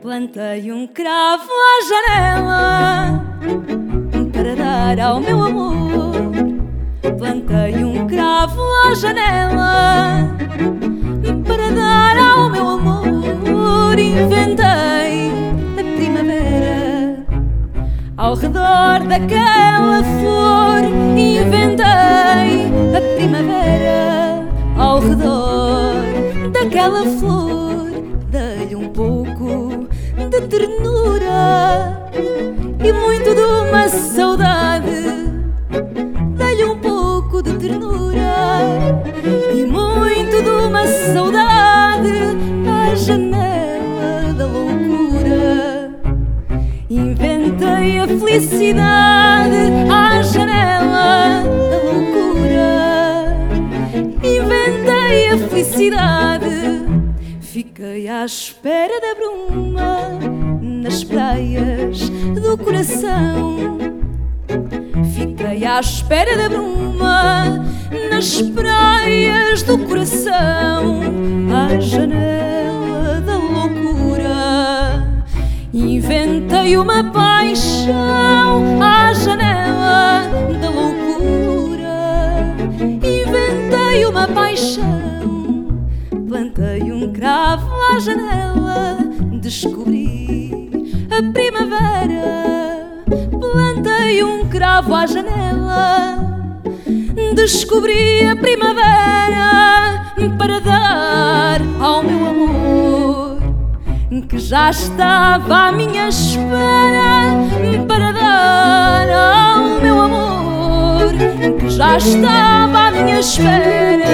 Plantei um cravo à janela para dar ao meu amor. Plantei um cravo à janela para dar ao meu amor. Inventei ao redor daquela flor. Inventei a primavera ao redor daquela flor. Dei-lhe um pouco de ternura e muito de uma saudade. Dei-lhe um pouco de ternura e muito de uma saudade à janela da loucura. Inventei a felicidade à janela da loucura. Inventei a felicidade. Fiquei à espera da bruma nas praias do coração. Fiquei à espera da bruma nas praias do coração, à janela Inventei uma paixão à janela da loucura. Inventei uma paixão. Plantei um cravo à janela, descobri a primavera. Plantei um cravo à janela, descobri a primavera para dar ao que já estava à minha espera para dar ao meu amor que já estava à minha espera.